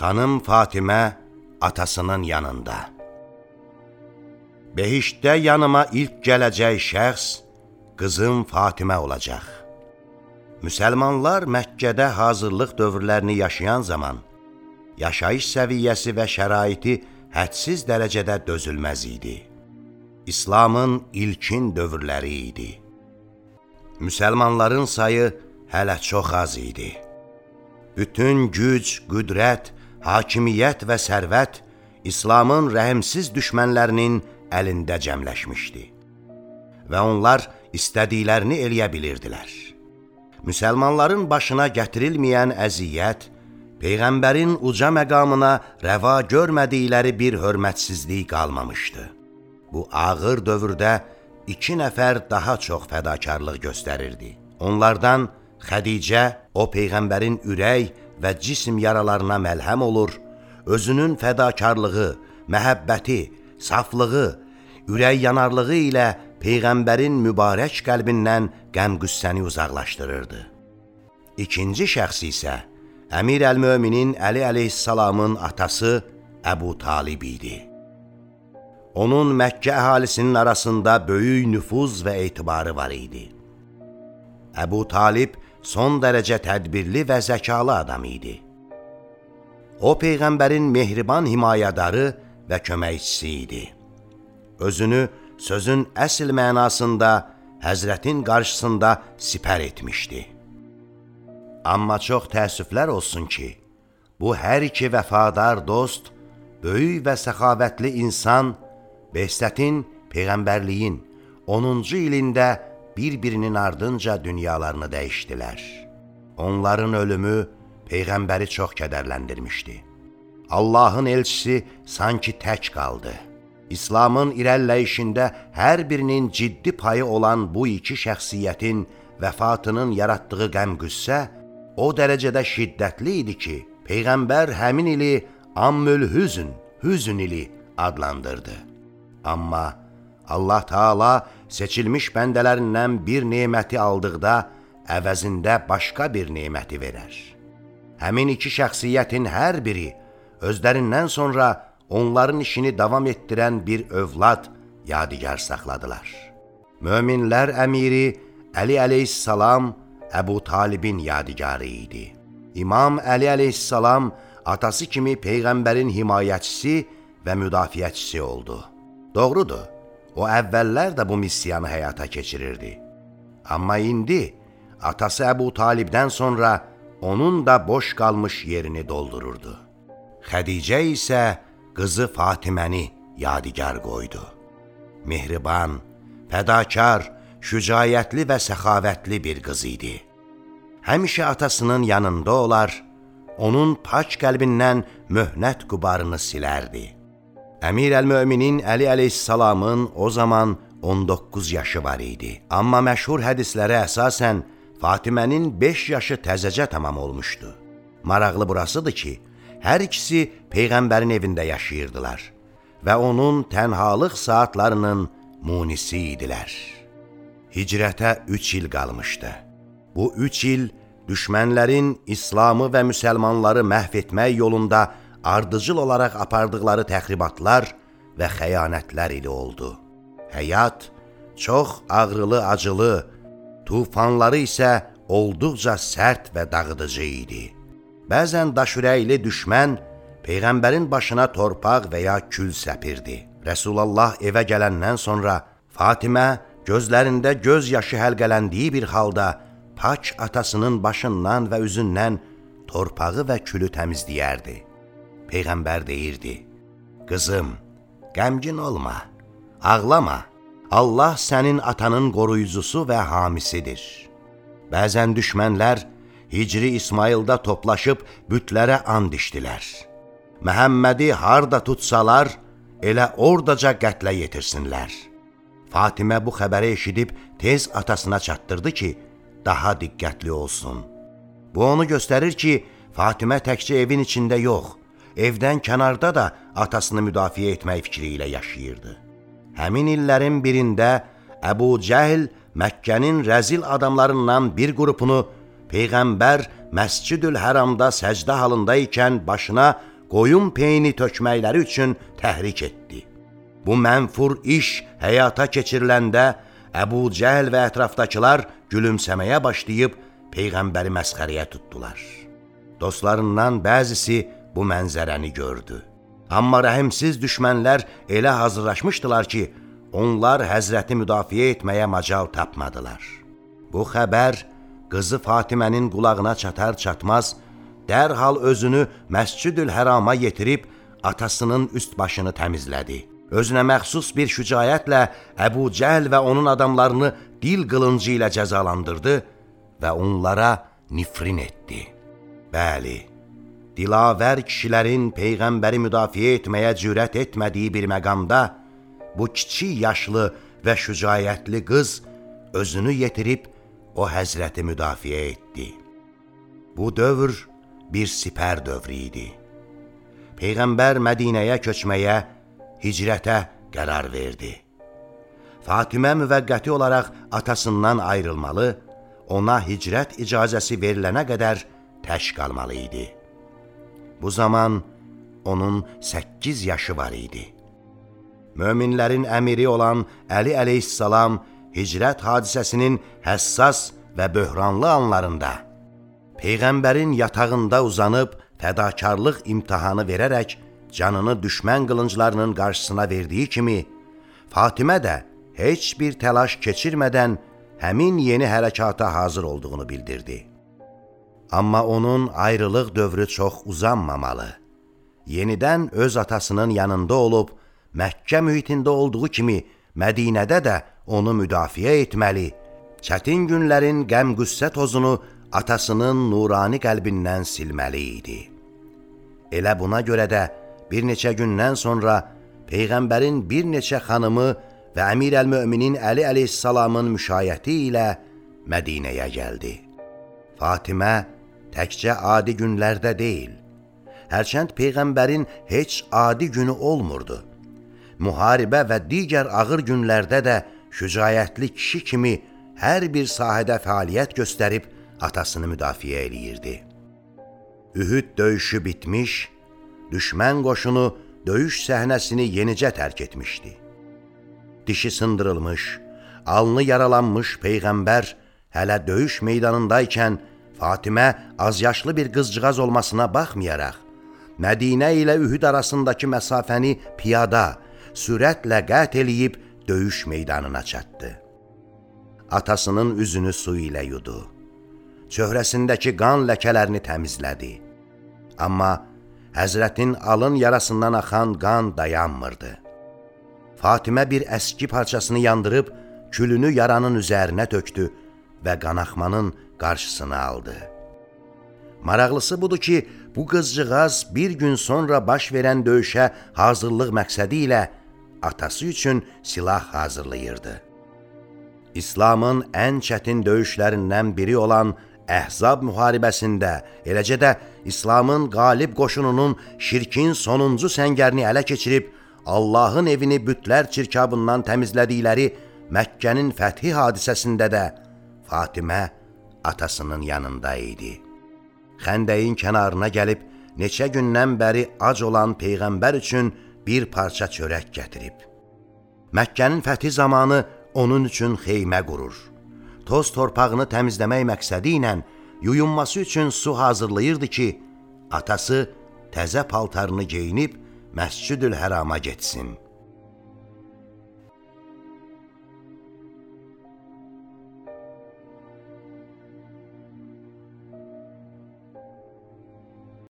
Xanım Fatimə atasının yanında. Behişdə yanıma ilk gələcək şəxs qızım Fatimə olacaq. Müsəlmanlar Məkkədə hazırlıq dövrlərini yaşayan zaman yaşayış səviyyəsi və şəraiti hədsiz dərəcədə dözülməz idi. İslamın ilkin dövrləri idi. Müsəlmanların sayı hələ çox az idi. Bütün güc, qüdrət, hakimiyyət və sərvət İslamın rəhimsiz düşmənlərinin əlində cəmləşmişdi. Və onlar istədiklərini eləyə bilirdilər. Müsəlmanların başına gətirilməyən əziyyət, Peyğəmbərin uca məqamına rəva görmədikləri bir hörmətsizlik qalmamışdı. Bu ağır dövrdə iki nəfər daha çox fədakarlıq göstərirdi. Onlardan Xədicə, o Peyğəmbərin ürək və cism yaralarına məlhəm olur, özünün fədakarlığı, məhəbbəti, saflığı, ürək yanarlığı ilə Peyğəmbərin mübarək qəlbindən qəm-qüssəni uzaqlaşdırırdı. İkinci şəxs isə Əmir əl-Möminin Əli əleyhissalamın atası Əbu Talib idi. Onun Məkkə əhalisinin arasında böyük nüfuz və etibarı var idi. Əbu Talib son dərəcə tədbirli və zəkalı adam idi. O, Peyğəmbərin mehriban himayədarı və köməkçisi idi. Özünü sözün əsl mənasında Həzrətin qarşısında sipər etmişdi. Amma çox təəssüflər olsun ki, bu hər iki vəfadar dost, böyük və səxavətli insan Behzətin, Peyğəmbərliyin 10-cu ilində bir-birinin ardınca dünyalarını dəyişdilər. Onların ölümü Peyğəmbəri çox kədərləndirmişdi. Allahın elçisi sanki tək qaldı. İslamın irəliləyişində hər birinin ciddi payı olan bu iki şəxsiyyətin vəfatının yaratdığı qəm-qüssə o dərəcədə şiddətli idi ki, Peyğəmbər həmin ili Ammül Hüzn, Hüzn ili adlandırdı. Amma Allah Taala seçilmiş bəndələrindən bir neməti aldıqda əvəzində başqa bir neməti verər. Həmin iki şəxsiyyətin hər biri özlərindən sonra onların işini davam etdirən bir övlad yadigar saxladılar. Möminlər əmiri Əli əleyhissalam Əbu Talibin yadigarı idi. İmam Əli əleyhissalam atası kimi Peyğəmbərin himayəçisi və müdafiəçisi oldu. Doğrudur, O əvvəllər də bu missiyanı həyata keçirirdi. Amma indi atası Əbu Talibdən sonra onun da boş qalmış yerini doldururdu. Xədicə isə qızı Fatiməni yadigar qoydu. Mehriban, fədakar, şücayətli və səxavətli bir qız idi. Həmişə atasının yanında olar, onun paç qəlbindən möhnət qubarını silərdi. Əmir əl-Möminin Əli əleyhissalamın o zaman 19 yaşı var idi. Amma məşhur hədislərə əsasən Fatimənin 5 yaşı təzəcə tamam olmuşdu. Maraqlı burasıdır ki, hər ikisi Peyğəmbərin evində yaşayırdılar və onun tənhalıq saatlarının munisi idilər. Hicrətə 3 il qalmışdı. Bu 3 il düşmənlərin İslamı və müsəlmanları məhv etmək yolunda ardıcıl olaraq apardıqları təxribatlar və xəyanətlər ilə oldu. Həyat çox ağrılı, acılı, tufanları isə olduqca sərt və dağıdıcı idi. Bəzən daşürəkli düşmən Peyğəmbərin başına torpaq və ya kül səpirdi. Rəsulallah evə gələndən sonra Fatimə gözlərində göz yaşı həlqələndiyi bir halda pak atasının başından və üzündən torpağı və külü təmizləyərdi. Peyğəmbər deyirdi, Qızım, qəmgin olma, ağlama, Allah sənin atanın qoruyucusu və hamisidir. Bəzən düşmənlər Hicri İsmaildə toplaşıb bütlərə and içdilər. Məhəmmədi harda tutsalar, elə ordaca qətlə yetirsinlər. Fatimə bu xəbəri eşidib tez atasına çatdırdı ki, daha diqqətli olsun. Bu onu göstərir ki, Fatimə təkcə evin içində yox, evdən kənarda da atasını müdafiə etmək fikri ilə yaşayırdı. Həmin illərin birində Əbu Cəhl Məkkənin rəzil adamlarından bir qrupunu Peyğəmbər Məscidül Həramda səcdə halında ikən başına qoyun peyni tökməkləri üçün təhrik etdi. Bu mənfur iş həyata keçiriləndə Əbu Cəhl və ətrafdakılar gülümsəməyə başlayıb Peyğəmbəri məsxəriyə tutdular. Dostlarından bəzisi bu mənzərəni gördü. Amma rəhimsiz düşmənlər elə hazırlaşmışdılar ki, onlar Həzrəti müdafiə etməyə macal tapmadılar. Bu xəbər qızı Fatimənin qulağına çatar-çatmaz, dərhal özünü Məscüdül Hərama yetirib atasının üst başını təmizlədi. Özünə məxsus bir şücayətlə Əbu Cəhl və onun adamlarını dil qılıncı ilə cəzalandırdı və onlara nifrin etdi. Bəli, dilavər kişilərin Peyğəmbəri müdafiə etməyə cürət etmədiyi bir məqamda bu kiçik yaşlı və şücayətli qız özünü yetirib o həzrəti müdafiə etdi. Bu dövr bir sipər dövrü idi. Peyğəmbər Mədinəyə köçməyə, hicrətə qərar verdi. Fatimə müvəqqəti olaraq atasından ayrılmalı, ona hicrət icazəsi verilənə qədər tək qalmalı idi. Bu zaman onun 8 yaşı var idi. Möminlərin əmiri olan Əli əleyhissalam hicrət hadisəsinin həssas və böhranlı anlarında Peyğəmbərin yatağında uzanıb fədakarlıq imtihanı verərək canını düşmən qılınclarının qarşısına verdiyi kimi, Fatimə də heç bir təlaş keçirmədən həmin yeni hərəkata hazır olduğunu bildirdi. Amma onun ayrılıq dövrü çox uzanmamalı. Yenidən öz atasının yanında olub, Məkkə mühitində olduğu kimi Mədinədə də onu müdafiə etməli, çətin günlərin qəm-qüssə tozunu atasının nurani qəlbindən silməli idi. Elə buna görə də bir neçə gündən sonra Peyğəmbərin bir neçə xanımı və Əmir əl-Möminin Əli əleyhissalamın müşayəti ilə Mədinəyə gəldi. Fatimə təkcə adi günlərdə deyil, hərçənd Peyğəmbərin heç adi günü olmurdu. Müharibə və digər ağır günlərdə də şücayətli kişi kimi hər bir sahədə fəaliyyət göstərib atasını müdafiə eləyirdi. Ühüd döyüşü bitmiş, düşmən qoşunu döyüş səhnəsini yenicə tərk etmişdi. Dişi sındırılmış, alnı yaralanmış Peyğəmbər hələ döyüş meydanındaykən Fatimə azyaşlı bir qızcığaz olmasına baxmayaraq, Mədinə ilə Ühüd arasındakı məsafəni piyada, sürətlə qət eləyib döyüş meydanına çatdı. Atasının üzünü su ilə yudu. Çöhrəsindəki qan ləkələrini təmizlədi. Amma Həzrətin alın yarasından axan qan dayanmırdı. Fatimə bir əski parçasını yandırıb külünü yaranın üzərinə tökdü və qanaxmanın qarşısını aldı. Maraqlısı budur ki, bu qızcığaz bir gün sonra baş verən döyüşə hazırlıq məqsədi ilə atası üçün silah hazırlayırdı. İslamın ən çətin döyüşlərindən biri olan Əhzab müharibəsində, eləcə də İslamın qalib qoşununun şirkin sonuncu səngərini ələ keçirib, Allahın evini bütlər çirkabından təmizlədikləri Məkkənin fəthi hadisəsində də Fatimə atasının yanında idi. Xəndəyin kənarına gəlib neçə gündən bəri ac olan Peyğəmbər üçün bir parça çörək gətirib. Məkkənin fəthi zamanı onun üçün xeymə qurur. Toz torpağını təmizləmək məqsədi ilə yuyunması üçün su hazırlayırdı ki, atası təzə paltarını geyinib Məscüdül Hərama getsin.''